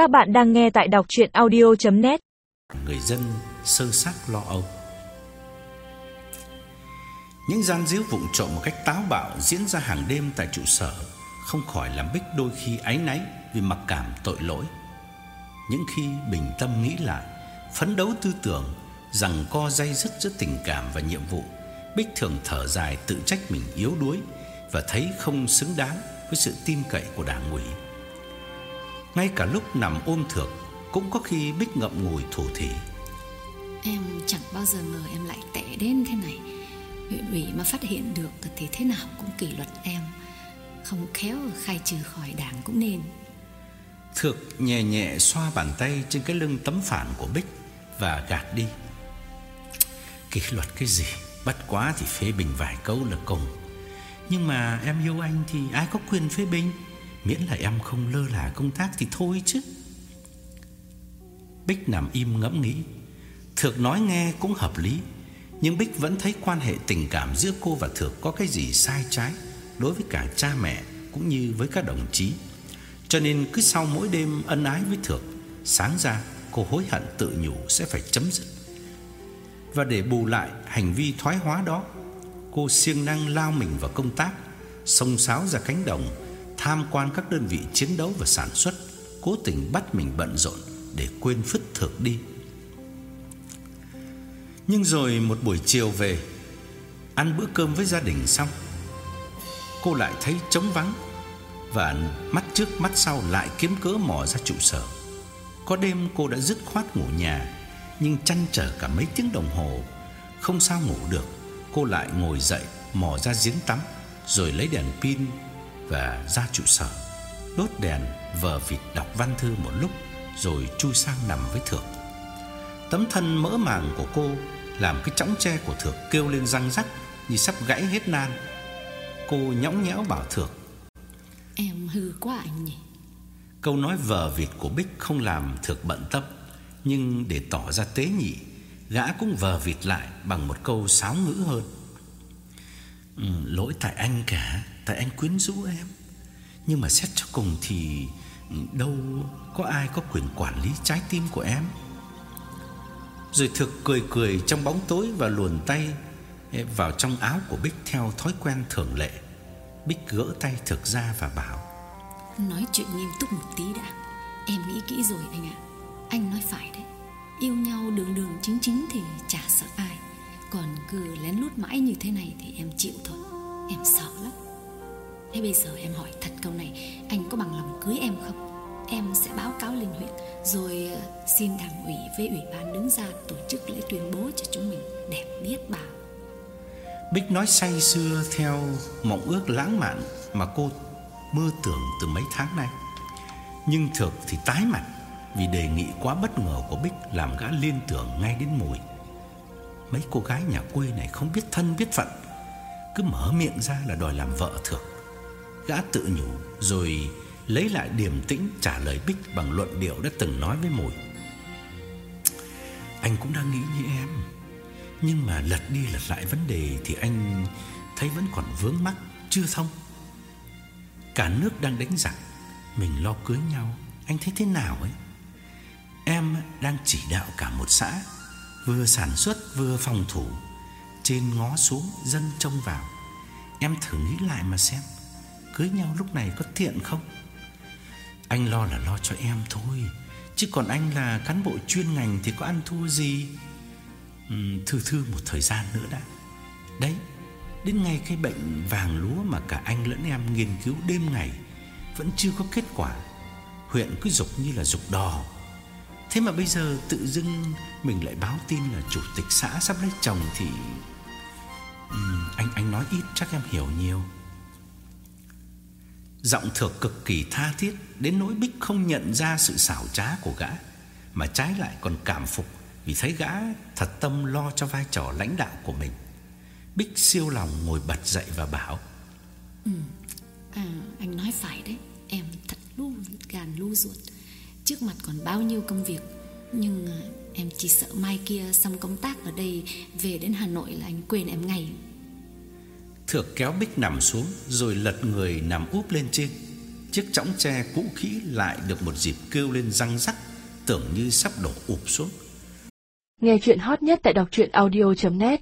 Các bạn đang nghe tại đọc chuyện audio.net Người dân sơ xác lo âu. Những gian díu vụng trộm một cách táo bạo diễn ra hàng đêm tại trụ sở, Không khỏi làm Bích đôi khi áy náy vì mặc cảm tội lỗi. Những khi bình tâm nghĩ lại, Phấn đấu tư tưởng, rằng co dây dứt giữa tình cảm và nhiệm vụ, Bích thường thở dài tự trách mình yếu đuối Và thấy không xứng đáng với sự tin cậy của đảng ủy ngay cả lúc nằm ôm thược Cũng có khi Bích ngậm ngùi thủ thỉ. Em chẳng bao giờ ngờ em lại tệ đến thế này. Huyện ủy mà phát hiện được Thì thế nào cũng kỷ luật em. Không khéo khai trừ khỏi đảng cũng nên. Thược nhẹ nhẹ xoa bàn tay Trên cái lưng tấm phản của Bích Và gạt đi. Kỷ luật cái gì? Bắt quá thì phê bình vài câu là cùng. Nhưng mà em yêu anh thì ai có quyền phê bình Miễn là em không lơ là công tác thì thôi chứ. Bích nằm im ngẫm nghĩ. Thược nói nghe cũng hợp lý, Nhưng Bích vẫn thấy quan hệ tình cảm giữa cô và Thược có cái gì sai trái Đối với cả cha mẹ cũng như với các đồng chí. Cho nên cứ sau mỗi đêm ân ái với Thược, Sáng ra cô hối hận tự nhủ sẽ phải chấm dứt. Và để bù lại hành vi thoái hóa đó, Cô siêng năng lao mình vào công tác, Xông xáo ra cánh đồng tham quan các đơn vị chiến đấu và sản xuất, cố tình bắt mình bận rộn để quên phứt thực đi. Nhưng rồi một buổi chiều về, ăn bữa cơm với gia đình xong, cô lại thấy trống vắng và mắt trước mắt sau lại kiếm cớ mò ra trụ sở. Có đêm cô đã dứt khoát ngủ nhà, nhưng chăn trở cả mấy tiếng đồng hồ, không sao ngủ được. Cô lại ngồi dậy, mò ra giếng tắm, rồi lấy đèn pin và ra trụ sở, đốt đèn vờ vịt đọc văn thư một lúc rồi chui sang nằm với Thược. Tấm thân mỡ màng của cô làm cái chõng tre của Thược kêu lên răng rắc như sắp gãy hết nan. Cô nhõng nhẽo bảo Thược: "Em hư quá anh nhỉ." Câu nói vờ vịt của Bích không làm Thược bận tâm, nhưng để tỏ ra tế nhị, gã cũng vờ vịt lại bằng một câu sáo ngữ hơn. Ừ, lỗi tại anh cả Tại anh quyến rũ em. Nhưng mà xét cho cùng thì ừ, Đâu có ai có quyền quản lý trái tim của em. Rồi thực cười cười trong bóng tối Và luồn tay ừ, vào trong áo của Bích Theo thói quen thường lệ. Bích gỡ tay thực ra và bảo Nói chuyện nghiêm túc một tí đã. Em nghĩ kỹ rồi anh ạ. Anh nói phải đấy. Yêu nhau đường đường chính chính thì chả sợ ai. Còn cứ lén lút mãi như thế này Thì em chịu thôi. Em sợ lắm. Thế bây giờ em hỏi thật câu này, Anh có bằng lòng cưới em không? Em sẽ báo cáo lên huyện, Rồi ờ, xin đảng ủy với ủy ban đứng ra Tổ chức lễ tuyên bố cho chúng mình Đẹp biết bao Bích nói say xưa theo mộng ước lãng mạn Mà cô mơ tưởng từ mấy tháng nay. Nhưng thực thì tái mặt Vì đề nghị quá bất ngờ của Bích Làm gã liên tưởng ngay đến mùi. Mấy cô gái nhà quê này không biết thân biết phận Cứ mở miệng ra là đòi làm vợ Thược Gã tự nhủ rồi lấy lại điềm tĩnh trả lời Bích bằng luận điệu đã từng nói với Mùi. Anh cũng đang nghĩ như em, nhưng mà lật đi lật lại vấn đề thì anh thấy vẫn còn vướng mắc chưa thông. Cả nước đang đánh giặc, mình lo cưới nhau, anh thấy thế nào ấy? Em đang chỉ đạo cả một xã, vừa sản xuất vừa phòng thủ, trên ngó xuống dân trông vào. Em thử nghĩ lại mà xem cưới nhau lúc này có tiện không? Anh lo là lo cho em thôi, chứ còn anh là cán bộ chuyên ngành thì có ăn thua gì? Uhm, thư thư một thời gian nữa đã. Đấy, đến ngay cái bệnh vàng lúa mà cả anh lẫn em nghiên cứu đêm ngày vẫn chưa có kết quả. Huyện cứ dục như là dục đò. Thế mà bây giờ tự dưng mình lại báo tin là chủ tịch xã sắp lấy chồng thì uhm, anh anh nói ít chắc em hiểu nhiều. Giọng thược cực kỳ tha thiết Đến nỗi Bích không nhận ra sự xảo trá của gã Mà trái lại còn cảm phục Vì thấy gã thật tâm lo cho vai trò lãnh đạo của mình Bích siêu lòng ngồi bật dậy và bảo Ừ, à, anh nói phải đấy Em thật lu gàn lu ruột Trước mặt còn bao nhiêu công việc. Nhưng à, em chỉ sợ mai kia xong công tác ở đây Về đến Hà Nội là anh quên em ngay. Thược kéo Bích nằm xuống Rồi lật người nằm úp lên trên. Chiếc chõng tre cũ kỹ lại được một dịp kêu lên răng rắc, tưởng như sắp đổ ụp xuống. Nghe chuyện hot nhất tại đọc truyện audio.net